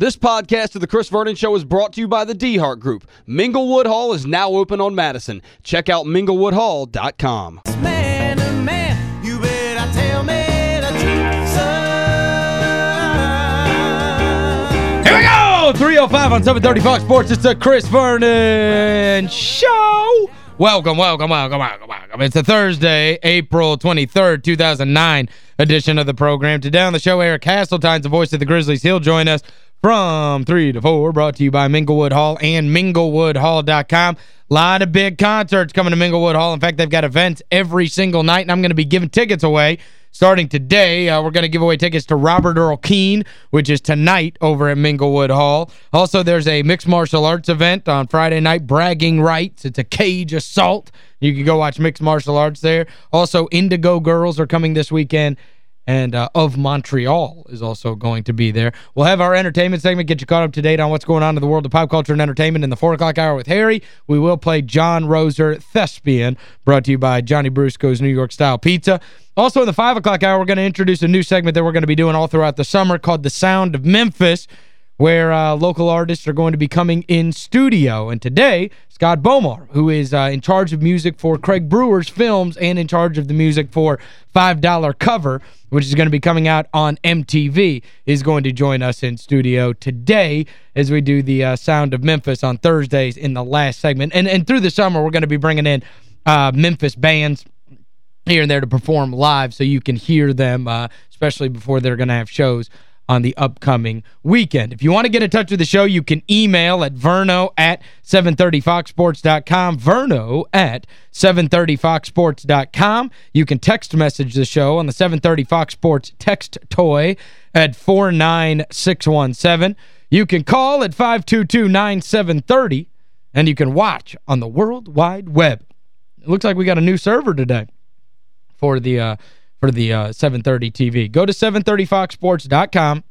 This podcast of The Chris Vernon Show is brought to you by the DeHart Group. Minglewood Hall is now open on Madison. Check out minglewoodhall.com. Man to man, you better tell me the truth. Here we go! 305 on 730 Fox Sports. It's the Chris Vernon Show. Welcome, welcome, welcome, welcome, welcome. It's a Thursday, April 23rd, 2009 edition of the program. Today on the show, Eric Hasseltine's the voice of the Grizzlies. He'll join us from 3 to 4, brought to you by Minglewood Hall and minglewoodhall.com. A lot of big concerts coming to Minglewood Hall. In fact, they've got events every single night, and I'm going to be giving tickets away starting today. Uh, we're going to give away tickets to Robert Earl Keen, which is tonight over at Minglewood Hall. Also, there's a mixed martial arts event on Friday night, Bragging Rights. It's a cage assault. You can go watch mixed martial arts there. Also, Indigo Girls are coming this weekend and uh, of Montreal is also going to be there. We'll have our entertainment segment, get you caught up to date on what's going on in the world of pop culture and entertainment in the 4 o'clock hour with Harry. We will play John Roser Thespian, brought to you by Johnny Brusco's New York Style Pizza. Also in the 5 o'clock hour, we're going to introduce a new segment that we're going to be doing all throughout the summer called The Sound of Memphis where uh, local artists are going to be coming in studio. And today, Scott Bomar, who is uh, in charge of music for Craig Brewer's films and in charge of the music for $5 Cover, which is going to be coming out on MTV, is going to join us in studio today as we do the uh, Sound of Memphis on Thursdays in the last segment. And, and through the summer, we're going to be bringing in uh, Memphis bands here and there to perform live so you can hear them, uh, especially before they're going to have shows on the upcoming weekend. If you want to get in touch with the show, you can email at verno at 730foxsports.com, verno at 730foxsports.com. You can text message the show on the 730 Fox Sports text toy at 49617. You can call at 522-9730, and you can watch on the World Wide Web. It looks like we got a new server today for the uh, for the uh, 730 TV. Go to 730foxsports.com.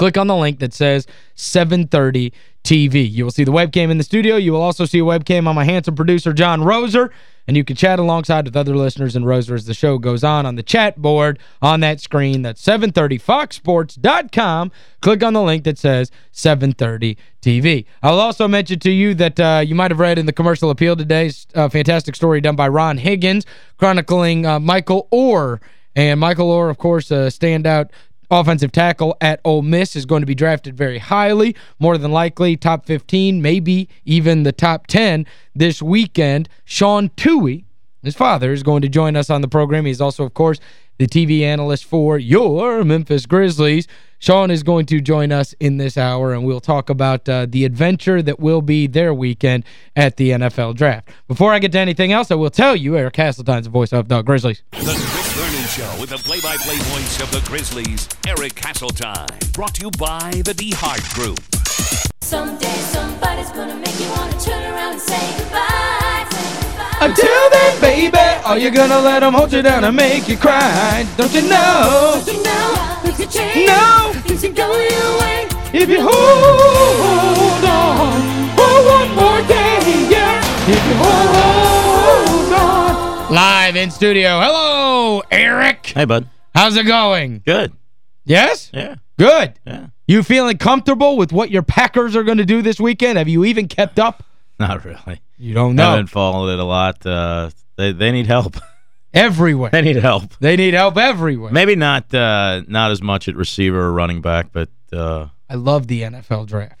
Click on the link that says 730 TV. You will see the webcam in the studio. You will also see a webcam on my handsome producer, John Roser, and you can chat alongside with other listeners and Roser as the show goes on on the chat board on that screen. That's 730foxsports.com. Click on the link that says 730 TV. I'll also mention to you that uh, you might have read in the commercial appeal today's a fantastic story done by Ron Higgins chronicling uh, Michael Oher. And Michael Oher, of course, a standout offensive tackle at Ole Miss is going to be drafted very highly, more than likely top 15, maybe even the top 10 this weekend. Sean Tuohy, his father, is going to join us on the program. He's also, of course, the TV analyst for your Memphis Grizzlies. Sean is going to join us in this hour, and we'll talk about uh, the adventure that will be their weekend at the NFL Draft. Before I get to anything else, I will tell you, Eric Hasseltine's the voice of the Grizzlies. The Show with the play-by-play voice of the Grizzlies, Eric Hasseltine. Brought to you by the DeHart Group. Someday somebody's gonna make you wanna turn around and say goodbye. Say goodbye. Until then, baby, are you gonna let them hold you down and make you cry? Don't you know? You know, things can change. No. Things can go your way. If you hold on for one more day, in studio. Hello, Eric. Hey, bud. How's it going? Good. Yes? Yeah. Good. Yeah. You feeling comfortable with what your Packers are going to do this weekend? Have you even kept up? Not really. You don't know. I haven't followed it a lot. Uh, they they need help. Everywhere. they need help. They need help everywhere. Maybe not uh, not as much at receiver or running back, but uh, I love the NFL draft.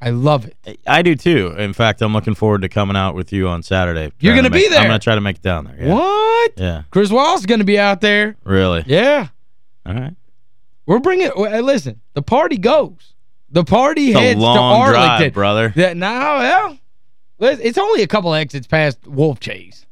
I love it. I do too. In fact, I'm looking forward to coming out with you on Saturday. You're gonna make- be there? I'm going to try to make it down there. Yeah. What? Yeah. Chris Wallace is going to be out there. Really? Yeah. All right. We're bringing hey, listen, the party goes. The party It's heads to Arlington. drive, brother. That now, well, it's only a couple exits past Wolfchase.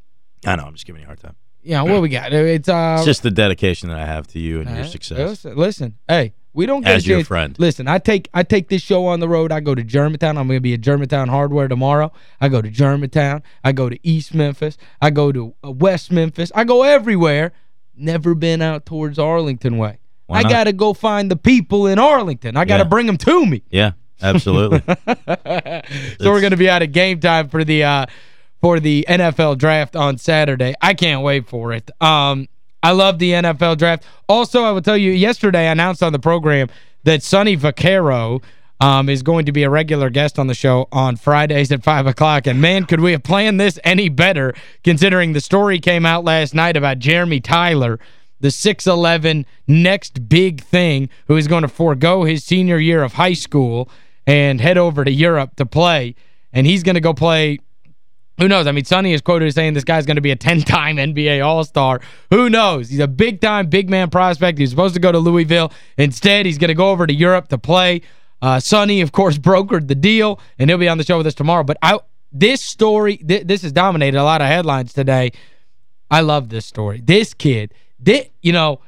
I know. I'm just giving you a hard time. Yeah, what we got? It's uh It's just the dedication that I have to you and your uh, success. Listen, listen, hey, we don't get As your friend. Listen, I take I take this show on the road. I go to Germantown. I'm going to be at Germantown Hardware tomorrow. I go to Germantown. I go to East Memphis. I go to uh, West Memphis. I go everywhere. Never been out towards Arlington way. I got to go find the people in Arlington. I got to Yeah. bring them to me. Yeah, absolutely. so we're going to be out at game time for the uh, for the NFL draft on Saturday. I can't wait for it. Um, I love the NFL draft. Also, I will tell you, yesterday I announced on the program that Sonny Vaccaro um, is going to be a regular guest on the show on Fridays at 5 o'clock. And, man, could we have planned this any better considering the story came out last night about Jeremy Tyler, the 6'11", next big thing, who is going to forego his senior year of high school and head over to Europe to play. And he's going to go play who knows? I mean, Sonny is quoted as saying this guy's going to be a 10-time NBA All-Star. Who knows? He's a big-time, big-man prospect. He's supposed to go to Louisville. Instead, he's going to go over to Europe to play. Uh, Sonny, of course, brokered the deal, and he'll be on the show with us tomorrow. But I, this story, th this has dominated a lot of headlines today. I love this story. This kid, this, you know,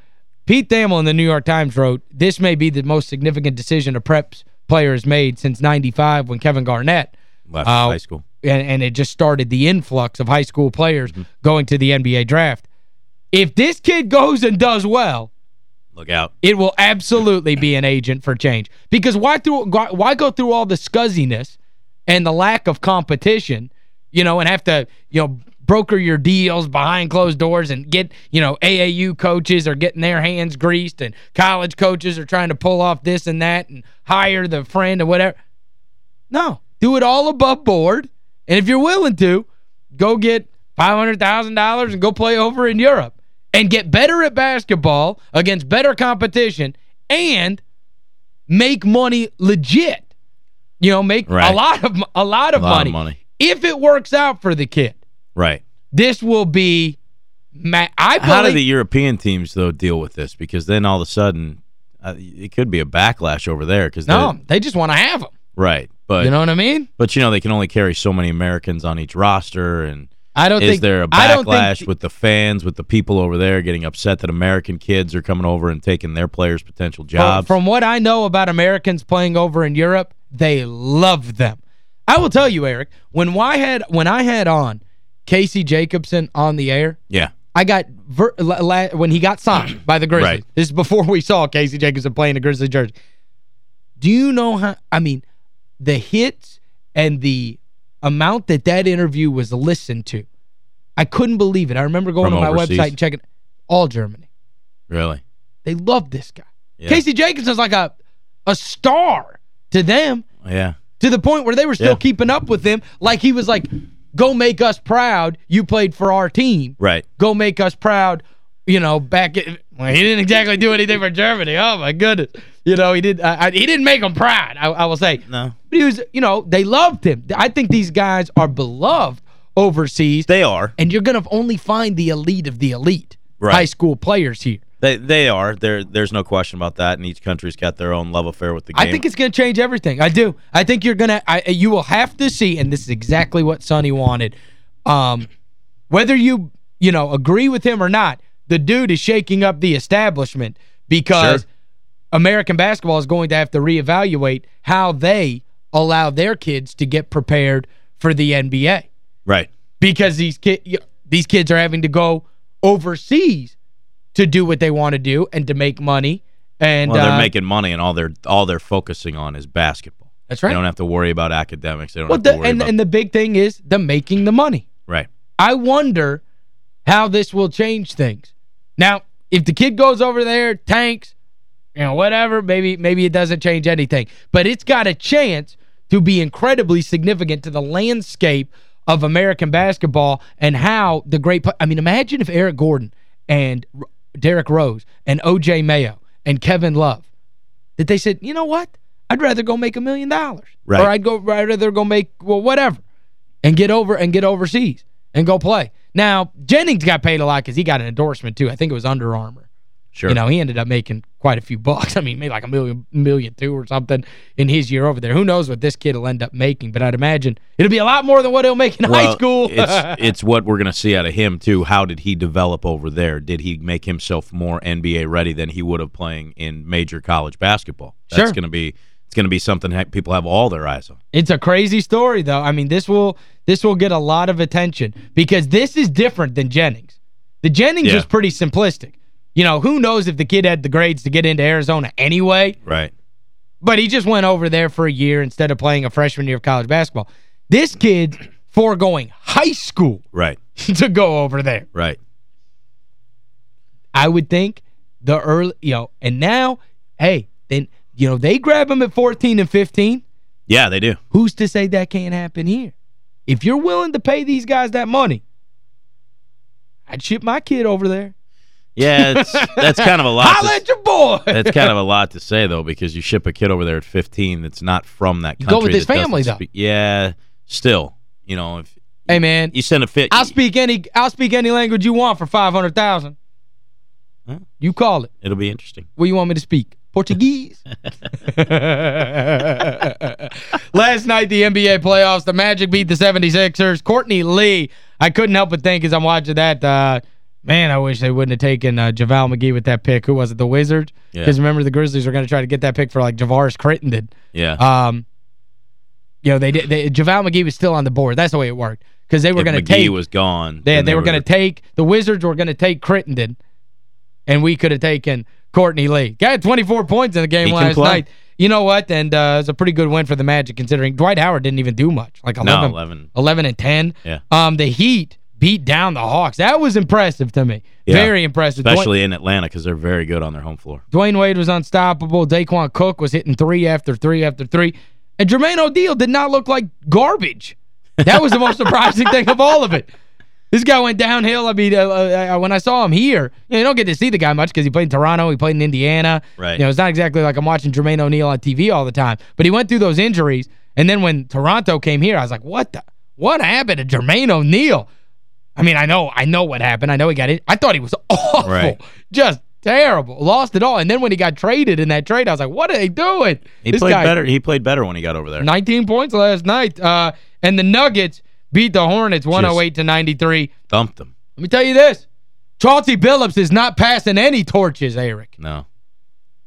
Pete Thamel in the New York Times wrote, this may be the most significant decision a preps player has made since 95 when Kevin Garnett Left uh, high school. and, and it just started the influx of high school players Mm-hmm. going to the NBA draft. If this kid goes and does well, Look out. it will absolutely be an agent for change. Because why through why why go through all the scuzziness and the lack of competition, you know, and have to, you know, broker your deals behind closed doors and get, you know, AAU coaches are getting their hands greased and college coaches are trying to pull off this and that and hire the friend or whatever. No, do it all above board. And if you're willing to, go get $500,000 and go play over in Europe and get better at basketball against better competition and make money legit. You know, make Right. a lot of a lot of A lot of money. money. If it works out for the kid, Right. this will be ma I How do the European teams, though, deal with this? Because then all of a sudden, uh, it could be a backlash over there. Cause No, they just want to have them. Right. But, You know what I mean? but, you know, they can only carry so many Americans on each roster. And I don't is think there a backlash the- with the fans, with the people over there getting upset that American kids are coming over and taking their players' potential From, jobs? from what I know about Americans playing over in Europe, they love them. I will tell you, Eric, when I had when I had on Casey Jacobsen on the air, yeah. I got ver la, la, when he got signed by the Grizzlies. Right. This is before we saw Casey Jacobsen playing a Grizzly jersey. Do you know how I mean the hits and the amount that that interview was listened to. I couldn't believe it. I remember going From to my overseas? website and checking all Germany. Really? They love this guy. Yeah. Casey Jacobsen's like a a star to them Yeah. to the point where they were still Yeah. keeping up with him like he was like go make us proud you played for our team Right. go make us proud you know back in, well he didn't exactly do anything for Germany oh my goodness you know he did I, he didn't make them proud I, I will say No. but he was you know they loved him I think these guys are beloved overseas They are. and you're going to only find the elite of the elite Right. high school players here They they are. There there's no question about that and each country's got their own love affair with the game. I think it's going to change everything. I do. I think you're going to I you will have to see and this is exactly what Sonny wanted. Um whether you, you know, agree with him or not, the dude is shaking up the establishment because Sure. American basketball is going to have to reevaluate how they allow their kids to get prepared for the NBA Right. because these kid these kids are having to go overseas to do what they want to do and to make money and Well, they're uh, making money and all they're all they're focusing on is basketball. That's right. They don't have to worry about academics. They don't Well, have to the, and, and the big thing is the making the money. Right. I wonder how this will change things. Now, if the kid goes over there, tanks, you know, whatever, maybe maybe it doesn't change anything. But it's got a chance to be incredibly significant to the landscape of American basketball and how the great I mean, imagine if Eric Gordon and Derrick Rose and O.J. Mayo and Kevin Love that they said, you know what? I'd rather go make a million dollars. Right. Or I'd go I'd rather go make well whatever and get over and get overseas and go play. Now, Jennings got paid a lot because he got an endorsement too. I think it was Under Armour. Sure. You know, he ended up making quite a few bucks. I mean, maybe like a million, million two or something in his year over there. Who knows what this kid will end up making, but I'd imagine it'll be a lot more than what he'll make in high school. it's it's what we're going to see out of him too. How did he develop over there? Did he make himself more NBA ready than he would have playing in major college basketball? That's Sure. going to be it's going to be something that people have all their eyes on. It's a crazy story, though. I mean, this will this will get a lot of attention because this is different than Jennings. The Jennings Yeah. was pretty simplistic. You know, who knows if the kid had the grades to get into Arizona anyway, Right. but he just went over there for a year instead of playing a freshman year of college basketball. This kid foregoing high school Right. to go over there. Right. I would think the early, you know, and now, hey, then you know, they grab them at 14 and 15. Yeah, they do. Who's to say that can't happen here? If you're willing to pay these guys that money, I'd ship my kid over there. Yeah, it's, that's kind of a lot. Holla to, at your boy! that's kind of a lot to say, though, because you ship a kid over there at 15 that's not from that You country. go with his family, though. speak- yeah, still, you know, if hey, man, you send a fit, I'll speak any I'll speak any language you want for 500000 Huh? You call it. it'll be interesting. What you want me to speak? Portuguese? Last night, the NBA playoffs, the Magic beat the 76ers. Courtney Lee, I couldn't help but think as I'm watching that, uh, man, I wish they wouldn't have taken uh, JaVale McGee with that pick. Who was it, the Wizards? Yeah. Because remember, the Grizzlies were going to try to get that pick for, like, Javaris Crittenton. Yeah. Um, you know, they did. They, JaVale McGee was still on the board. That's the way it worked. Because they were going to take... McGee was gone. They, then they were going to take, the Wizards were going to take Crittenton, and we could have taken Courtney Lee. Guy had 24 points in the game He last night. You know what? And uh, it was a pretty good win for the Magic, considering Dwight Howard didn't even do much. Like 11, No, 11. 11 and 10. Yeah. Um, the Heat beat down the Hawks. That was impressive to me. Yeah. Very impressive. Dwyane- Especially in Atlanta because they're very good on their home floor. Dwyane Wade was unstoppable. Daequan Cook was hitting three after three after three. And Jermaine O'Neal did not look like garbage. That was the most surprising thing of all of it. This guy went downhill. I mean, uh, uh, when I saw him here, you, know, you don't get to see the guy much because he played in Toronto, he played in Indiana. Right. You know, it's not exactly like I'm watching Jermaine O'Neal on TV all the time. But he went through those injuries, and then when Toronto came here, I was like, what the? What happened to Jermaine O'Neal? I mean, I know I know what happened. I know he got it. I thought he was awful. Right. Just terrible. Lost it all. And then when he got traded in that trade, I was like, what are they doing? He This played guy- better. He played better when he got over there. 19 points last night. Uh, and the Nuggets beat the Hornets 108 to 93. Thumped them. Let me tell you this. Chauncey Billups is not passing any torches, Eric. No.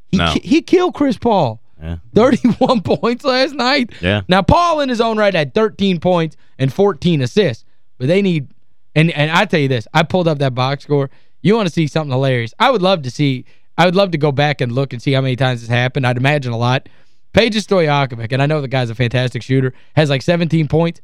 He, No. ki- he killed Chris Paul. Yeah. 31 points last night. Yeah. Now, Paul in his own right had 13 points and 14 assists. But they need, and, and I tell you this, I pulled up that box score. You want to see something hilarious. I would love to see, I would love to go back and look and see how many times this happened. I'd imagine a lot. Peja Stojakovic, and I know the guy's a fantastic shooter, has like 17 points.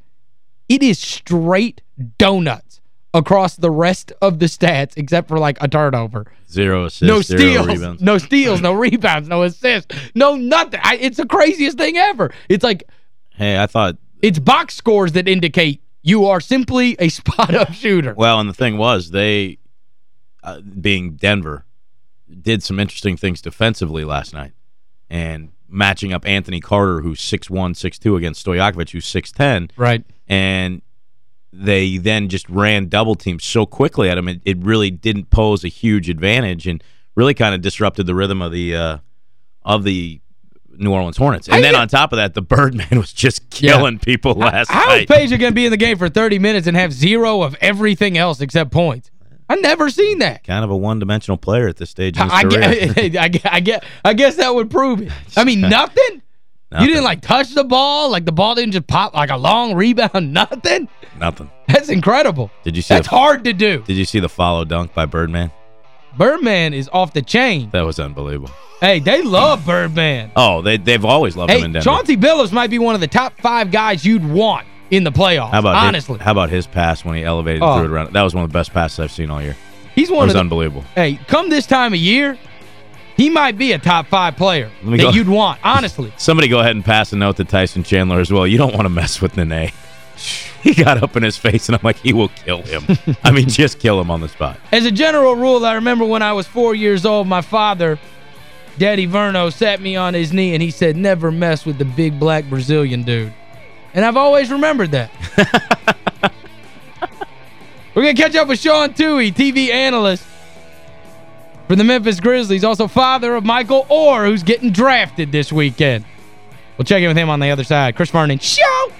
It is straight donuts across the rest of the stats except for like a turnover. Zero assists, No steals, rebounds. no steals, no rebounds, no assists, no nothing. I, it's the craziest thing ever. It's like Hey, I thought, it's box scores that indicate you are simply a spot-up shooter. well, and the thing was, they, uh, being Denver, did some interesting things defensively last night. And matching up Anthony Carter, who's 6'1", 6'2", against Stojakovic, who's 6'10", Right. and they then just ran double teams so quickly at him it, it really didn't pose a huge advantage and really kind of disrupted the rhythm of the uh, of the New Orleans Hornets. And I then on top of that, the Birdman was just Yeah. killing people last How is night. Peja going to be in the game for 30 minutes and have zero of everything else except points? I've never seen that. kind of a one-dimensional player at this stage I, guess, I, guess, I, guess, I guess that would prove it. I mean, nothing? You didn't, like, touch the ball? Like, the ball didn't just pop like a long rebound? Nothing? Nothing. That's incredible. Did you see That's the, hard to do. Did you see the follow dunk by Birdman? Birdman is off the chain. That was unbelievable. Hey, they love Birdman. Oh, they they've always loved him Hey, in Denver. Chauncey Billups might be one of the top five guys you'd want in the playoffs, how about honestly. His, how about his pass when he elevated Oh. through it around? That was one of the best passes I've seen all year. He's It one was of the unbelievable. Hey, come this time of year, he might be a top five player that go- you'd want, honestly. Somebody go ahead and pass a note to Tyson Chandler as well. You don't want to mess with Nene. He got up in his face, and I'm like, he will kill him. I mean, just kill him on the spot. As a general rule, I remember when I was four years old, my father, Daddy Verno, sat me on his knee and he said, never mess with the big black Brazilian dude. And I've always remembered that. We're going to catch up with Sean Tuohy, TV analyst for the Memphis Grizzlies, also father of Michael Oher, who's getting drafted this weekend. We'll check in with him on the other side. Chris Vernon, show!